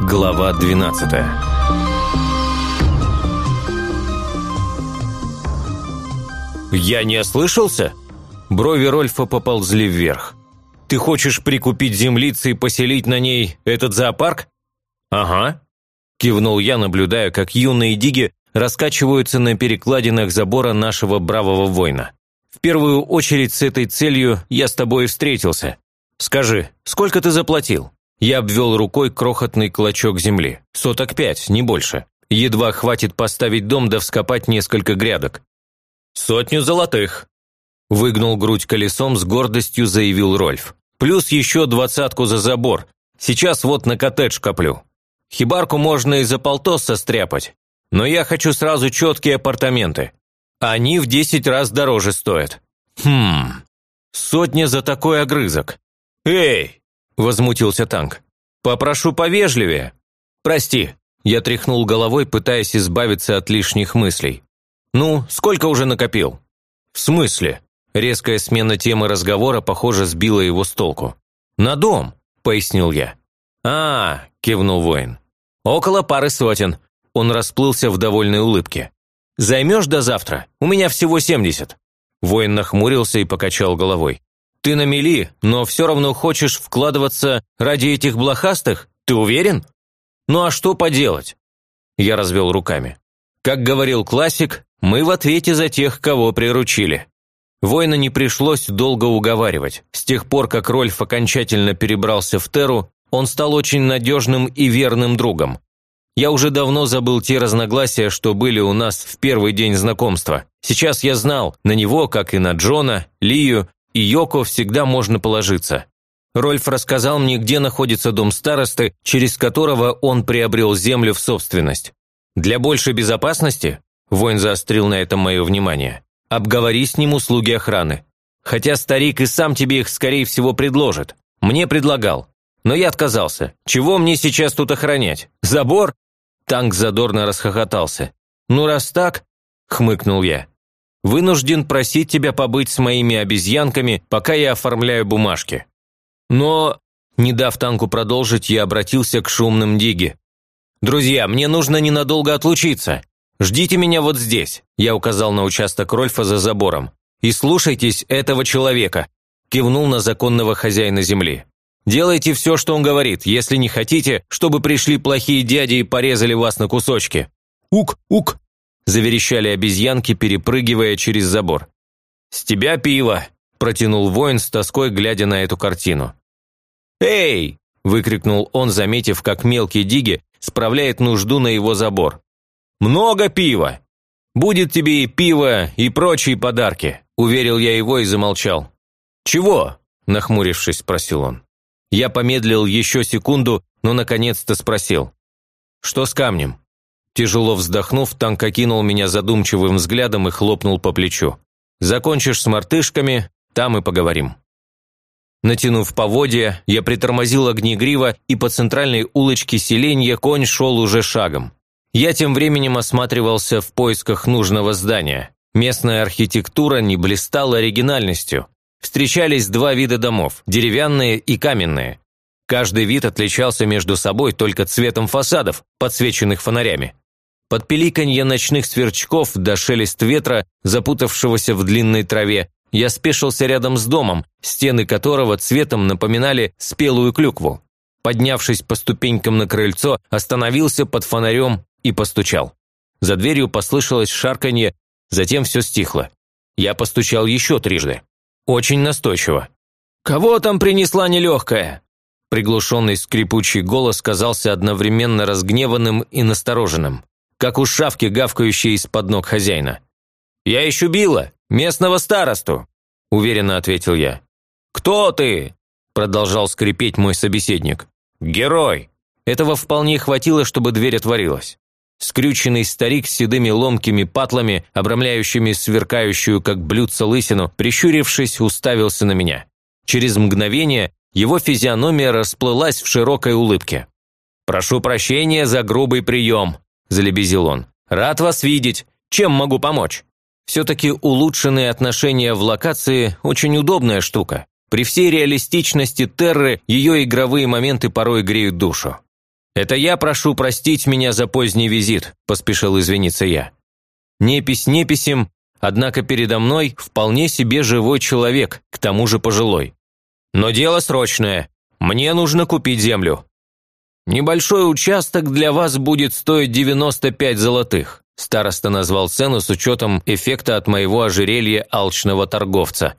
Глава 12 «Я не ослышался?» Брови Рольфа поползли вверх. «Ты хочешь прикупить землицы и поселить на ней этот зоопарк?» «Ага», – кивнул я, наблюдая, как юные диги раскачиваются на перекладинах забора нашего бравого воина. «В первую очередь с этой целью я с тобой встретился. Скажи, сколько ты заплатил?» Я обвел рукой крохотный клочок земли. Соток пять, не больше. Едва хватит поставить дом да вскопать несколько грядок. «Сотню золотых», – выгнул грудь колесом, с гордостью заявил Рольф. «Плюс еще двадцатку за забор. Сейчас вот на коттедж коплю. Хибарку можно и за полтос состряпать. Но я хочу сразу четкие апартаменты. Они в десять раз дороже стоят. Хм, сотня за такой огрызок. Эй, возмутился танк. Попрошу повежливее. Прости, я тряхнул головой, пытаясь избавиться от лишних мыслей. «Ну, сколько уже накопил?» «В смысле?» Резкая смена темы разговора, похоже, сбила его с толку. «На дом», – пояснил я. «А, – кивнул воин. «Около пары сотен». Он расплылся в довольной улыбке. «Займешь до завтра? У меня всего семьдесят». Воин нахмурился и покачал головой. «Ты на мели, но все равно хочешь вкладываться ради этих блохастых? Ты уверен?» «Ну а что поделать?» Я развел руками. Как говорил классик, мы в ответе за тех, кого приручили. Воина не пришлось долго уговаривать. С тех пор, как Рольф окончательно перебрался в Теру, он стал очень надежным и верным другом. Я уже давно забыл те разногласия, что были у нас в первый день знакомства. Сейчас я знал, на него, как и на Джона, Лию и Йоко всегда можно положиться. Рольф рассказал мне, где находится дом старосты, через которого он приобрел землю в собственность. Для большей безопасности Воин заострил на этом мое внимание. «Обговори с ним услуги охраны. Хотя старик и сам тебе их, скорее всего, предложит. Мне предлагал. Но я отказался. Чего мне сейчас тут охранять? Забор?» Танк задорно расхохотался. «Ну, раз так...» – хмыкнул я. «Вынужден просить тебя побыть с моими обезьянками, пока я оформляю бумажки». Но, не дав танку продолжить, я обратился к шумным диге. «Друзья, мне нужно ненадолго отлучиться. «Ждите меня вот здесь», – я указал на участок Рольфа за забором. «И слушайтесь этого человека», – кивнул на законного хозяина земли. «Делайте все, что он говорит, если не хотите, чтобы пришли плохие дяди и порезали вас на кусочки». «Ук, ук!» – заверещали обезьянки, перепрыгивая через забор. «С тебя пиво!» – протянул воин с тоской, глядя на эту картину. «Эй!» – выкрикнул он, заметив, как мелкий диги справляет нужду на его забор. Много пива! Будет тебе и пиво, и прочие подарки», – уверил я его и замолчал. «Чего?» – нахмурившись, спросил он. Я помедлил еще секунду, но наконец-то спросил. «Что с камнем?» Тяжело вздохнув, танк окинул меня задумчивым взглядом и хлопнул по плечу. «Закончишь с мартышками, там и поговорим». Натянув поводья, я притормозил огнегриво, и по центральной улочке селенья конь шел уже шагом. Я тем временем осматривался в поисках нужного здания. Местная архитектура не блистала оригинальностью. Встречались два вида домов – деревянные и каменные. Каждый вид отличался между собой только цветом фасадов, подсвеченных фонарями. Под пеликанье ночных сверчков до шелест ветра, запутавшегося в длинной траве, я спешился рядом с домом, стены которого цветом напоминали спелую клюкву. Поднявшись по ступенькам на крыльцо, остановился под фонарем и постучал. За дверью послышалось шарканье, затем все стихло. Я постучал еще трижды. Очень настойчиво. «Кого там принесла нелегкая?» Приглушенный скрипучий голос казался одновременно разгневанным и настороженным, как у шавки, гавкающей из-под ног хозяина. «Я ищу Билла, местного старосту», – уверенно ответил я. «Кто ты?» – продолжал скрипеть мой собеседник. «Герой!» Этого вполне хватило, чтобы дверь отворилась. Скрюченный старик с седыми ломкими патлами, обрамляющими сверкающую, как блюдце лысину, прищурившись, уставился на меня. Через мгновение его физиономия расплылась в широкой улыбке. «Прошу прощения за грубый прием», – залебезил он. «Рад вас видеть. Чем могу помочь?» Все-таки улучшенные отношения в локации – очень удобная штука. При всей реалистичности Терры ее игровые моменты порой греют душу. «Это я прошу простить меня за поздний визит», – поспешил извиниться я. Непись неписем, однако передо мной вполне себе живой человек, к тому же пожилой. Но дело срочное. Мне нужно купить землю. Небольшой участок для вас будет стоить 95 золотых. Староста назвал цену с учетом эффекта от моего ожерелья алчного торговца.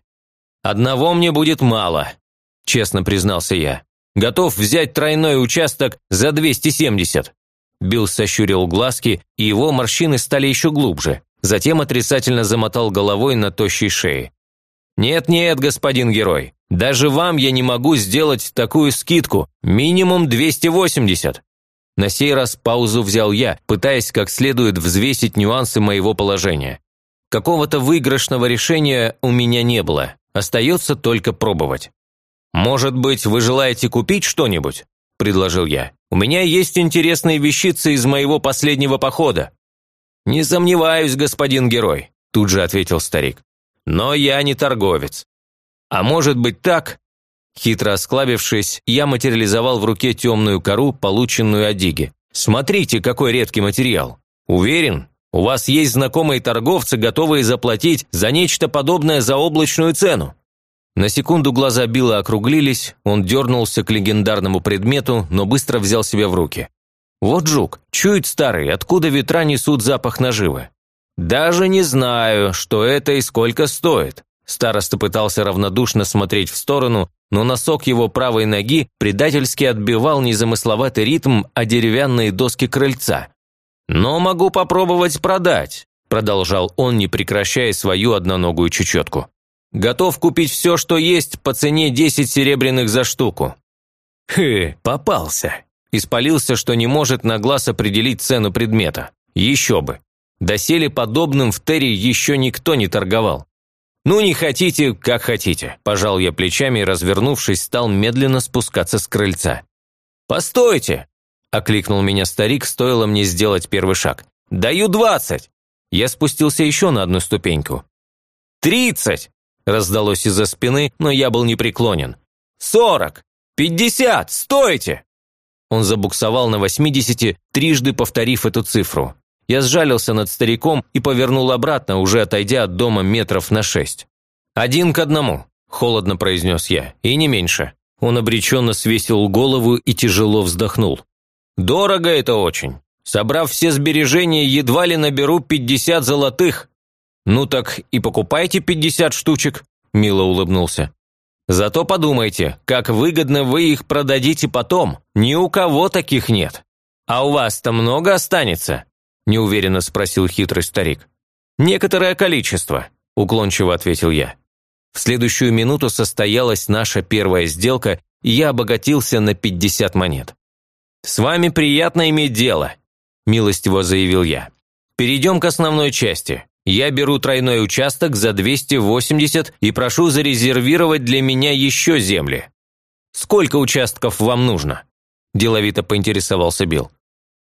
«Одного мне будет мало», – честно признался я. «Готов взять тройной участок за 270». Билл сощурил глазки, и его морщины стали еще глубже. Затем отрицательно замотал головой на тощей шее. «Нет-нет, господин герой, даже вам я не могу сделать такую скидку, минимум 280». На сей раз паузу взял я, пытаясь как следует взвесить нюансы моего положения. Какого-то выигрышного решения у меня не было, остается только пробовать. «Может быть, вы желаете купить что-нибудь?» – предложил я. «У меня есть интересные вещицы из моего последнего похода». «Не сомневаюсь, господин герой», – тут же ответил старик. «Но я не торговец». «А может быть так?» Хитро осклабившись, я материализовал в руке темную кору, полученную от Диги. «Смотрите, какой редкий материал. Уверен, у вас есть знакомые торговцы, готовые заплатить за нечто подобное за облачную цену». На секунду глаза Билла округлились, он дернулся к легендарному предмету, но быстро взял себя в руки. «Вот жук, чует старый, откуда ветра несут запах наживы?» «Даже не знаю, что это и сколько стоит». Староста пытался равнодушно смотреть в сторону, но носок его правой ноги предательски отбивал незамысловатый ритм о деревянные доски крыльца. «Но могу попробовать продать», – продолжал он, не прекращая свою одноногую чечетку. Готов купить все, что есть, по цене 10 серебряных за штуку». «Хы, попался!» Испалился, что не может на глаз определить цену предмета. Еще бы. Доселе подобным в Терри еще никто не торговал. «Ну, не хотите, как хотите», – пожал я плечами и, развернувшись, стал медленно спускаться с крыльца. «Постойте!» – окликнул меня старик, стоило мне сделать первый шаг. «Даю двадцать!» Я спустился еще на одну ступеньку. «Тридцать!» Раздалось из-за спины, но я был непреклонен. «Сорок! Пятьдесят! Стойте!» Он забуксовал на восьмидесяти, трижды повторив эту цифру. Я сжалился над стариком и повернул обратно, уже отойдя от дома метров на шесть. «Один к одному», – холодно произнес я, – «и не меньше». Он обреченно свесил голову и тяжело вздохнул. «Дорого это очень. Собрав все сбережения, едва ли наберу пятьдесят золотых. «Ну так и покупайте пятьдесят штучек», – мило улыбнулся. «Зато подумайте, как выгодно вы их продадите потом. Ни у кого таких нет. А у вас-то много останется?» – неуверенно спросил хитрый старик. «Некоторое количество», – уклончиво ответил я. В следующую минуту состоялась наша первая сделка, и я обогатился на пятьдесят монет. «С вами приятно иметь дело», – милостиво заявил я. «Перейдем к основной части. Я беру тройной участок за 280 и прошу зарезервировать для меня еще земли. Сколько участков вам нужно?» Деловито поинтересовался Билл.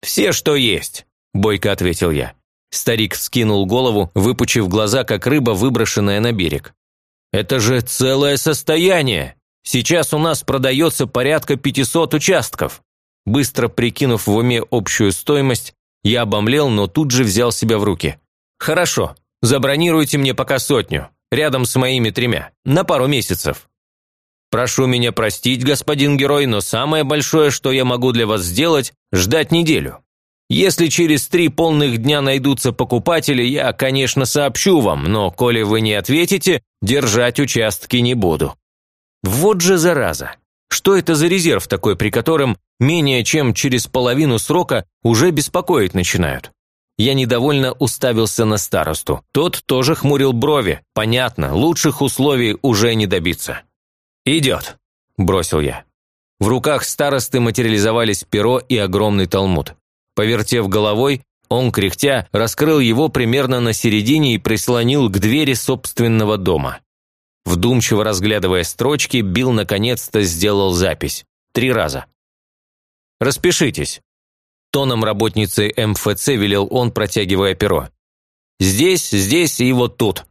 «Все, что есть», – бойко ответил я. Старик вскинул голову, выпучив глаза, как рыба, выброшенная на берег. «Это же целое состояние! Сейчас у нас продается порядка 500 участков!» Быстро прикинув в уме общую стоимость, я обомлел, но тут же взял себя в руки. «Хорошо, забронируйте мне пока сотню, рядом с моими тремя, на пару месяцев. Прошу меня простить, господин герой, но самое большое, что я могу для вас сделать – ждать неделю. Если через три полных дня найдутся покупатели, я, конечно, сообщу вам, но, коли вы не ответите, держать участки не буду». Вот же зараза! Что это за резерв такой, при котором менее чем через половину срока уже беспокоить начинают? Я недовольно уставился на старосту. Тот тоже хмурил брови. Понятно, лучших условий уже не добиться. «Идет», – бросил я. В руках старосты материализовались перо и огромный талмуд. Повертев головой, он, кряхтя, раскрыл его примерно на середине и прислонил к двери собственного дома. Вдумчиво разглядывая строчки, Билл наконец-то сделал запись. Три раза. «Распишитесь», Тоном работницы МФЦ велел он, протягивая перо. Здесь, здесь и вот тут.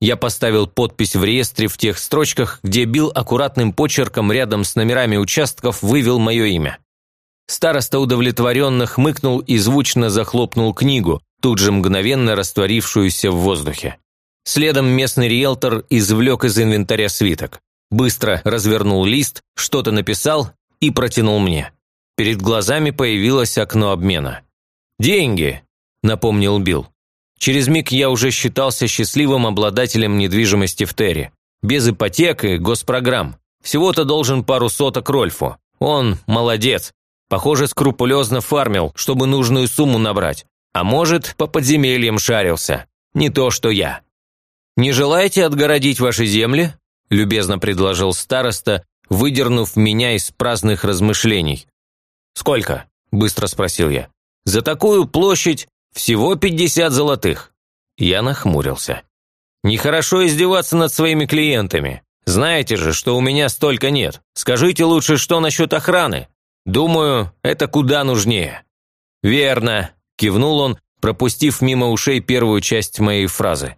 Я поставил подпись в реестре в тех строчках, где Бил аккуратным почерком рядом с номерами участков вывел мое имя. Староста удовлетворенно хмыкнул и звучно захлопнул книгу, тут же мгновенно растворившуюся в воздухе. Следом местный риэлтор извлек из инвентаря свиток. Быстро развернул лист, что-то написал и протянул мне. Перед глазами появилось окно обмена. «Деньги», – напомнил Билл. Через миг я уже считался счастливым обладателем недвижимости в Терре. Без ипотек и госпрограмм. Всего-то должен пару соток Рольфу. Он молодец. Похоже, скрупулезно фармил, чтобы нужную сумму набрать. А может, по подземельям шарился. Не то, что я. «Не желаете отгородить ваши земли?» – любезно предложил староста, выдернув меня из праздных размышлений. «Сколько?» – быстро спросил я. «За такую площадь всего пятьдесят золотых». Я нахмурился. «Нехорошо издеваться над своими клиентами. Знаете же, что у меня столько нет. Скажите лучше, что насчет охраны. Думаю, это куда нужнее». «Верно», – кивнул он, пропустив мимо ушей первую часть моей фразы.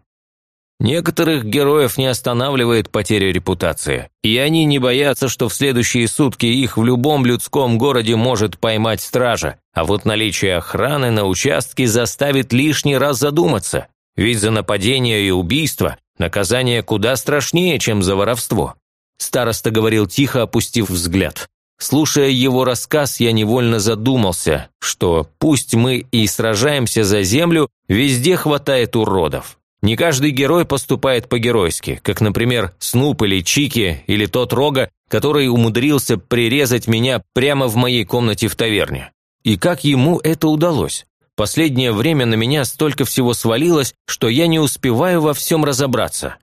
Некоторых героев не останавливает потеря репутации, и они не боятся, что в следующие сутки их в любом людском городе может поймать стража, а вот наличие охраны на участке заставит лишний раз задуматься, ведь за нападение и убийство наказание куда страшнее, чем за воровство. Староста говорил тихо, опустив взгляд. Слушая его рассказ, я невольно задумался, что пусть мы и сражаемся за землю, везде хватает уродов. Не каждый герой поступает по-геройски, как, например, Снуп или Чики, или тот Рога, который умудрился прирезать меня прямо в моей комнате в таверне. И как ему это удалось? Последнее время на меня столько всего свалилось, что я не успеваю во всем разобраться.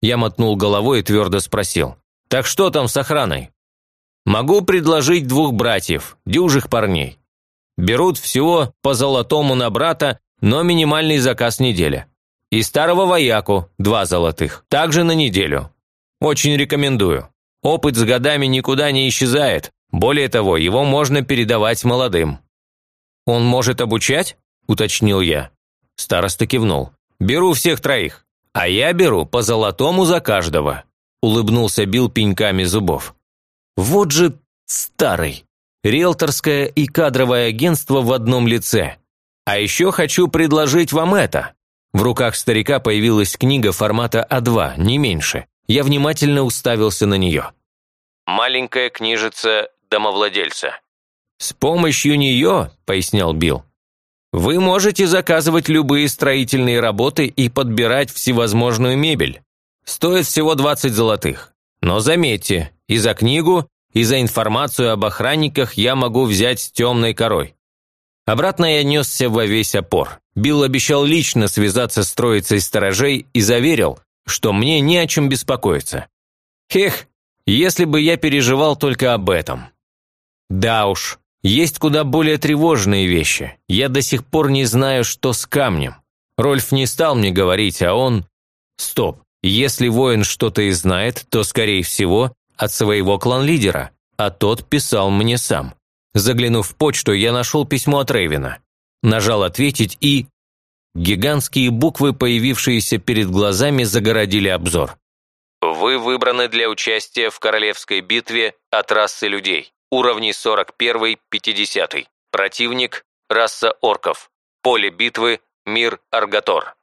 Я мотнул головой и твердо спросил. «Так что там с охраной?» «Могу предложить двух братьев, дюжих парней. Берут всего по золотому на брата, но минимальный заказ неделя. И старого вояку – два золотых. Также на неделю. Очень рекомендую. Опыт с годами никуда не исчезает. Более того, его можно передавать молодым. «Он может обучать?» – уточнил я. Староста кивнул. «Беру всех троих. А я беру по золотому за каждого», – улыбнулся Бил пеньками зубов. «Вот же старый. Риэлторское и кадровое агентство в одном лице. А еще хочу предложить вам это. В руках старика появилась книга формата А2, не меньше. Я внимательно уставился на нее. «Маленькая книжица домовладельца». «С помощью нее», – пояснял Билл, – «вы можете заказывать любые строительные работы и подбирать всевозможную мебель. Стоит всего 20 золотых. Но заметьте, и за книгу, и за информацию об охранниках я могу взять с темной корой. Обратно я несся во весь опор. Билл обещал лично связаться с троицей сторожей и заверил, что мне не о чем беспокоиться. Хех, если бы я переживал только об этом. Да уж, есть куда более тревожные вещи. Я до сих пор не знаю, что с камнем. Рольф не стал мне говорить, а он... Стоп, если воин что-то и знает, то, скорее всего, от своего клан-лидера, а тот писал мне сам. Заглянув в почту, я нашел письмо от Рейвена. Нажал «Ответить» и... Гигантские буквы, появившиеся перед глазами, загородили обзор. Вы выбраны для участия в королевской битве от расы людей. Уровни 41-50. Противник – раса орков. Поле битвы – мир Аргатор.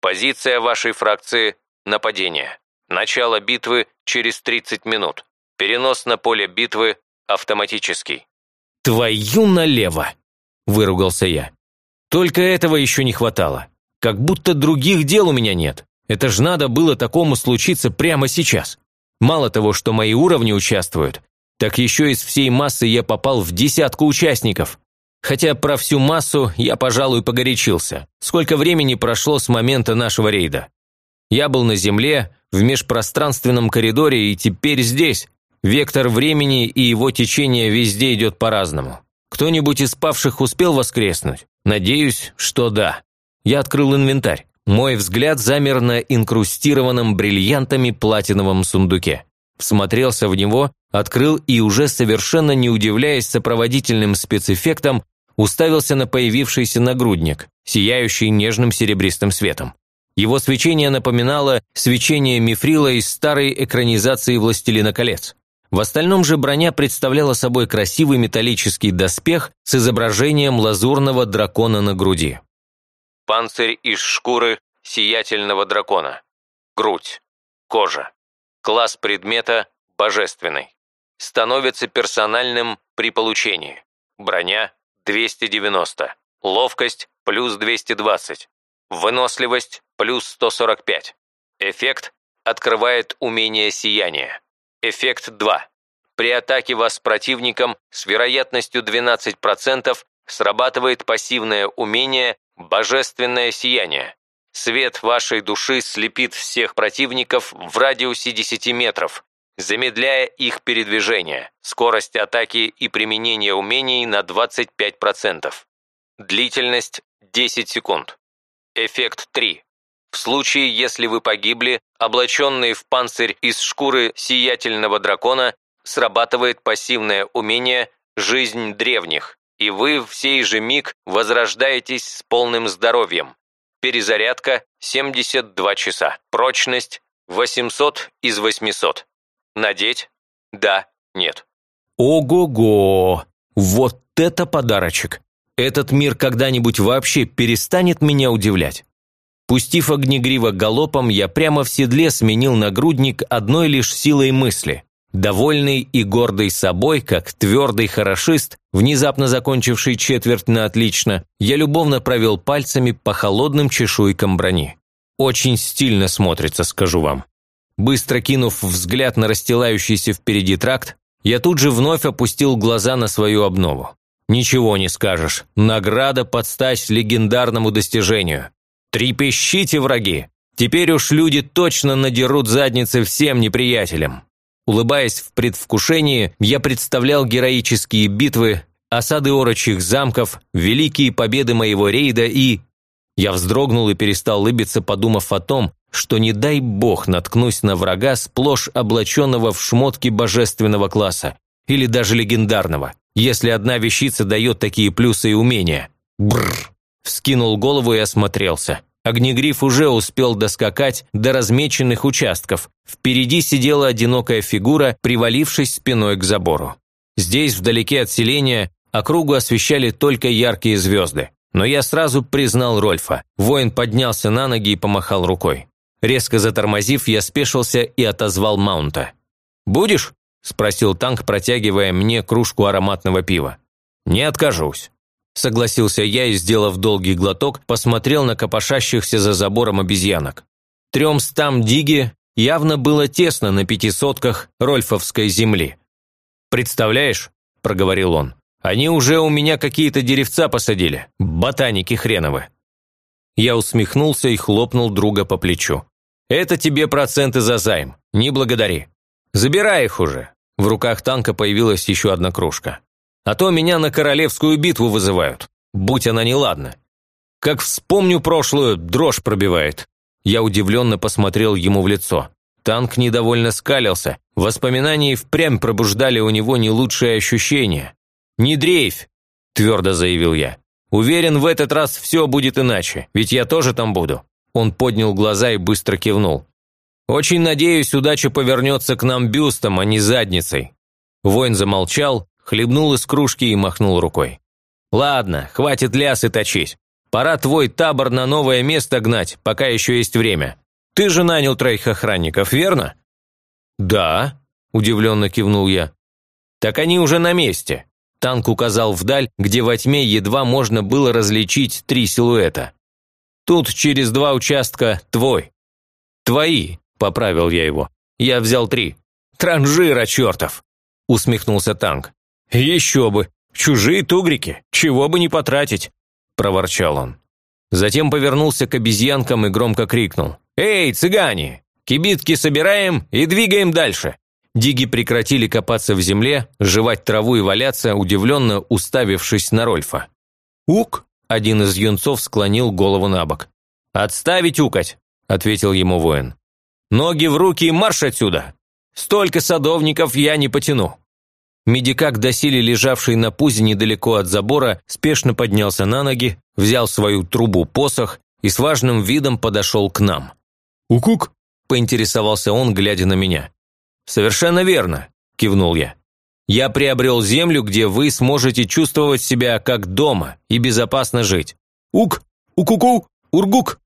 Позиция вашей фракции – нападение. Начало битвы через 30 минут. Перенос на поле битвы автоматический. «Твою налево!» – выругался я. «Только этого еще не хватало. Как будто других дел у меня нет. Это ж надо было такому случиться прямо сейчас. Мало того, что мои уровни участвуют, так еще из всей массы я попал в десятку участников. Хотя про всю массу я, пожалуй, погорячился. Сколько времени прошло с момента нашего рейда? Я был на Земле, в межпространственном коридоре и теперь здесь, Вектор времени и его течение везде идет по-разному. Кто-нибудь из павших успел воскреснуть? Надеюсь, что да. Я открыл инвентарь. Мой взгляд замер на инкрустированном бриллиантами платиновом сундуке. Всмотрелся в него, открыл и уже совершенно не удивляясь сопроводительным спецэффектом, уставился на появившийся нагрудник, сияющий нежным серебристым светом. Его свечение напоминало свечение мифрила из старой экранизации «Властелина колец». В остальном же броня представляла собой красивый металлический доспех с изображением лазурного дракона на груди. Панцирь из шкуры сиятельного дракона. Грудь. Кожа. Класс предмета – божественный. Становится персональным при получении. Броня – 290. Ловкость – плюс 220. Выносливость – плюс 145. Эффект – открывает умение сияния. Эффект 2. При атаке вас противником с вероятностью 12% срабатывает пассивное умение «Божественное сияние». Свет вашей души слепит всех противников в радиусе 10 метров, замедляя их передвижение, скорость атаки и применение умений на 25%. Длительность 10 секунд. Эффект 3. В случае, если вы погибли, облаченный в панцирь из шкуры сиятельного дракона, срабатывает пассивное умение «Жизнь древних», и вы в сей же миг возрождаетесь с полным здоровьем. Перезарядка 72 часа. Прочность 800 из 800. Надеть? Да, нет. Ого-го! Вот это подарочек! Этот мир когда-нибудь вообще перестанет меня удивлять? Пустив огнегриво галопом, я прямо в седле сменил нагрудник одной лишь силой мысли. Довольный и гордый собой, как твердый хорошист, внезапно закончивший четверть на отлично, я любовно провел пальцами по холодным чешуйкам брони. Очень стильно смотрится, скажу вам. Быстро кинув взгляд на расстилающийся впереди тракт, я тут же вновь опустил глаза на свою обнову. Ничего не скажешь, награда под стать легендарному достижению. Трепещите, враги! Теперь уж люди точно надерут задницы всем неприятелям. Улыбаясь в предвкушении, я представлял героические битвы, осады орочих замков, великие победы моего рейда и... Я вздрогнул и перестал улыбиться, подумав о том, что не дай бог наткнусь на врага, сплошь облаченного в шмотки божественного класса, или даже легендарного, если одна вещица дает такие плюсы и умения. Бррр. Вскинул голову и осмотрелся. Огнегриф уже успел доскакать до размеченных участков. Впереди сидела одинокая фигура, привалившись спиной к забору. Здесь, вдалеке от селения, округу освещали только яркие звезды. Но я сразу признал Рольфа. Воин поднялся на ноги и помахал рукой. Резко затормозив, я спешился и отозвал Маунта. «Будешь?» – спросил танк, протягивая мне кружку ароматного пива. «Не откажусь». Согласился я и, сделав долгий глоток, посмотрел на копошащихся за забором обезьянок. Трем стам диги явно было тесно на пятисотках Рольфовской земли. «Представляешь?» – проговорил он. «Они уже у меня какие-то деревца посадили, ботаники хреновы». Я усмехнулся и хлопнул друга по плечу. «Это тебе проценты за займ, не благодари. Забирай их уже». В руках танка появилась еще одна кружка. А то меня на королевскую битву вызывают, будь она неладна. Как вспомню прошлую, дрожь пробивает. Я удивленно посмотрел ему в лицо. Танк недовольно скалился. Воспоминания впрямь пробуждали у него не лучшие ощущения. «Не дрейфь!» – твердо заявил я. «Уверен, в этот раз все будет иначе, ведь я тоже там буду». Он поднял глаза и быстро кивнул. «Очень надеюсь, удача повернется к нам бюстом, а не задницей». Воин замолчал, хлебнул из кружки и махнул рукой. «Ладно, хватит лясы точить. Пора твой табор на новое место гнать, пока еще есть время. Ты же нанял троих охранников, верно?» «Да», – удивленно кивнул я. «Так они уже на месте». Танк указал вдаль, где во тьме едва можно было различить три силуэта. «Тут через два участка твой». «Твои», – поправил я его. «Я взял три». «Транжира, чертов!» – усмехнулся танк. «Еще бы! Чужие тугрики! Чего бы не потратить!» – проворчал он. Затем повернулся к обезьянкам и громко крикнул. «Эй, цыгане! Кибитки собираем и двигаем дальше!» Диги прекратили копаться в земле, жевать траву и валяться, удивленно уставившись на Рольфа. «Ук!» – один из юнцов склонил голову на бок. «Отставить укать!» – ответил ему воин. «Ноги в руки и марш отсюда! Столько садовников я не потяну!» Медикак, доселе лежавший на пузе недалеко от забора, спешно поднялся на ноги, взял свою трубу-посох и с важным видом подошел к нам. «Укук?» – поинтересовался он, глядя на меня. «Совершенно верно», – кивнул я. «Я приобрел землю, где вы сможете чувствовать себя как дома и безопасно жить». «Ук! Укуку! Ургук!»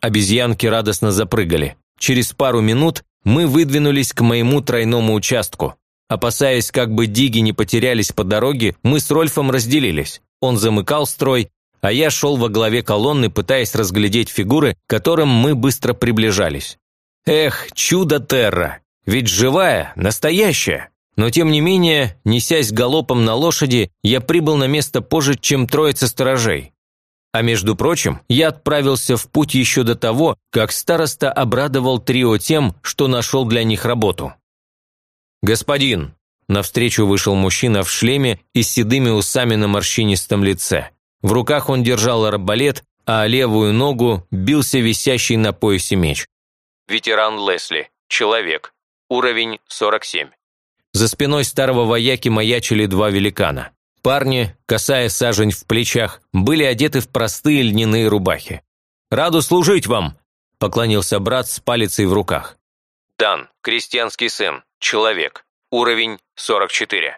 Обезьянки радостно запрыгали. Через пару минут мы выдвинулись к моему тройному участку. Опасаясь, как бы диги не потерялись по дороге, мы с Рольфом разделились. Он замыкал строй, а я шел во главе колонны, пытаясь разглядеть фигуры, к которым мы быстро приближались. Эх, чудо Терра! Ведь живая, настоящая! Но тем не менее, несясь галопом на лошади, я прибыл на место позже, чем троица сторожей. А между прочим, я отправился в путь еще до того, как староста обрадовал трио тем, что нашел для них работу. «Господин!» – навстречу вышел мужчина в шлеме и с седыми усами на морщинистом лице. В руках он держал арбалет, а левую ногу бился висящий на поясе меч. Ветеран Лесли. Человек. Уровень 47. За спиной старого вояки маячили два великана. Парни, касая сажень в плечах, были одеты в простые льняные рубахи. «Раду служить вам!» – поклонился брат с палицей в руках. «Дан, крестьянский сын, человек, уровень 44».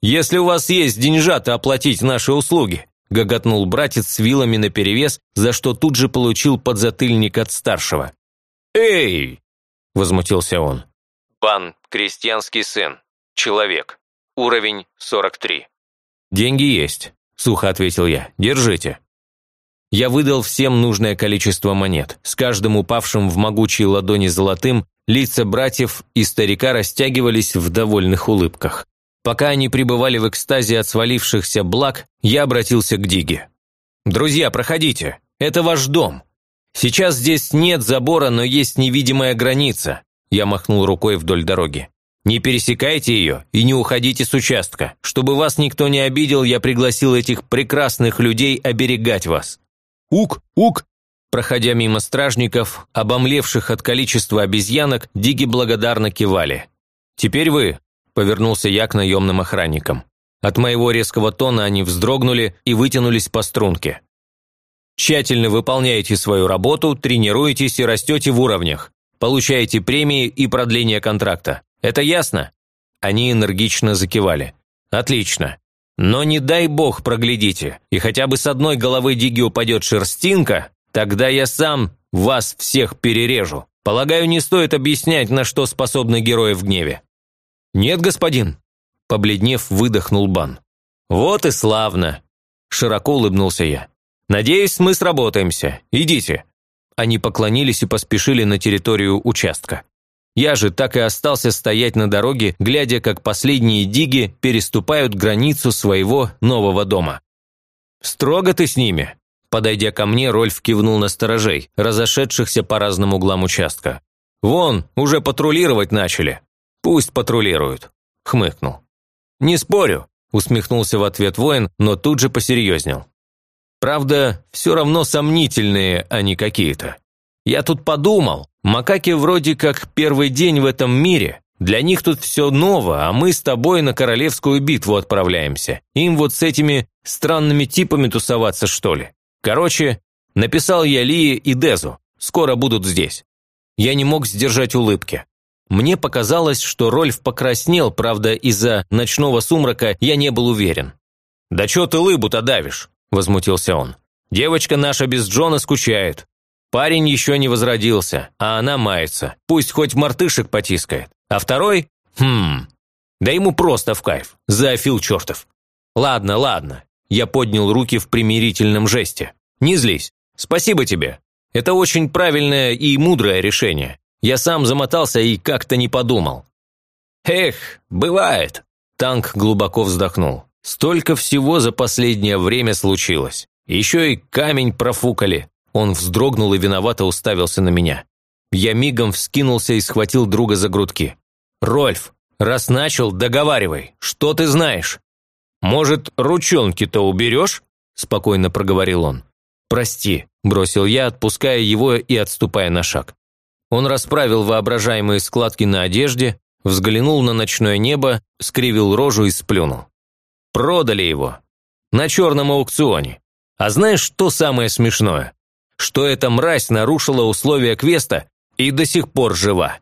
«Если у вас есть деньжата оплатить наши услуги», – гоготнул братец с вилами наперевес, за что тут же получил подзатыльник от старшего. «Эй!» – возмутился он. «Пан, крестьянский сын, человек, уровень 43». «Деньги есть», – сухо ответил я. «Держите». Я выдал всем нужное количество монет. С каждым упавшим в могучие ладони золотым лица братьев и старика растягивались в довольных улыбках. Пока они пребывали в экстазе от свалившихся благ, я обратился к Диге. «Друзья, проходите. Это ваш дом. Сейчас здесь нет забора, но есть невидимая граница». Я махнул рукой вдоль дороги. Не пересекайте ее и не уходите с участка. Чтобы вас никто не обидел, я пригласил этих прекрасных людей оберегать вас». «Ук! Ук!» Проходя мимо стражников, обомлевших от количества обезьянок, диги благодарно кивали. «Теперь вы», – повернулся я к наемным охранникам. От моего резкого тона они вздрогнули и вытянулись по струнке. «Тщательно выполняете свою работу, тренируетесь и растете в уровнях. Получаете премии и продление контракта. Это ясно?» Они энергично закивали. «Отлично. Но не дай бог проглядите, и хотя бы с одной головы Диги упадет шерстинка, тогда я сам вас всех перережу. Полагаю, не стоит объяснять, на что способны герои в гневе». «Нет, господин», – побледнев, выдохнул Бан. «Вот и славно», – широко улыбнулся я. «Надеюсь, мы сработаемся. Идите». Они поклонились и поспешили на территорию участка. Я же так и остался стоять на дороге, глядя, как последние диги переступают границу своего нового дома. «Строго ты с ними?» Подойдя ко мне, Рольф кивнул на сторожей, разошедшихся по разным углам участка. «Вон, уже патрулировать начали. Пусть патрулируют», – хмыкнул. «Не спорю», – усмехнулся в ответ воин, но тут же посерьезнел. «Правда, все равно сомнительные они какие-то. Я тут подумал, макаки вроде как первый день в этом мире. Для них тут все ново, а мы с тобой на королевскую битву отправляемся. Им вот с этими странными типами тусоваться, что ли? Короче, написал я Лии и Дезу. Скоро будут здесь. Я не мог сдержать улыбки. Мне показалось, что Рольф покраснел, правда, из-за ночного сумрака я не был уверен. «Да чё ты лыбу-то давишь?» – возмутился он. «Девочка наша без Джона скучает. Парень еще не возродился, а она мается. Пусть хоть мартышек потискает. А второй? Хм. Да ему просто в кайф. Зоофил чертов. Ладно, ладно. Я поднял руки в примирительном жесте. Не злись. Спасибо тебе. Это очень правильное и мудрое решение. Я сам замотался и как-то не подумал. Эх, бывает. Танк глубоко вздохнул. Столько всего за последнее время случилось. Еще и камень профукали, он вздрогнул и виновато уставился на меня. Я мигом вскинулся и схватил друга за грудки. «Рольф, раз начал, договаривай. Что ты знаешь?» «Может, ручонки-то уберешь?» – спокойно проговорил он. «Прости», – бросил я, отпуская его и отступая на шаг. Он расправил воображаемые складки на одежде, взглянул на ночное небо, скривил рожу и сплюнул. Продали его. На черном аукционе. А знаешь, что самое смешное? Что эта мразь нарушила условия квеста и до сих пор жива.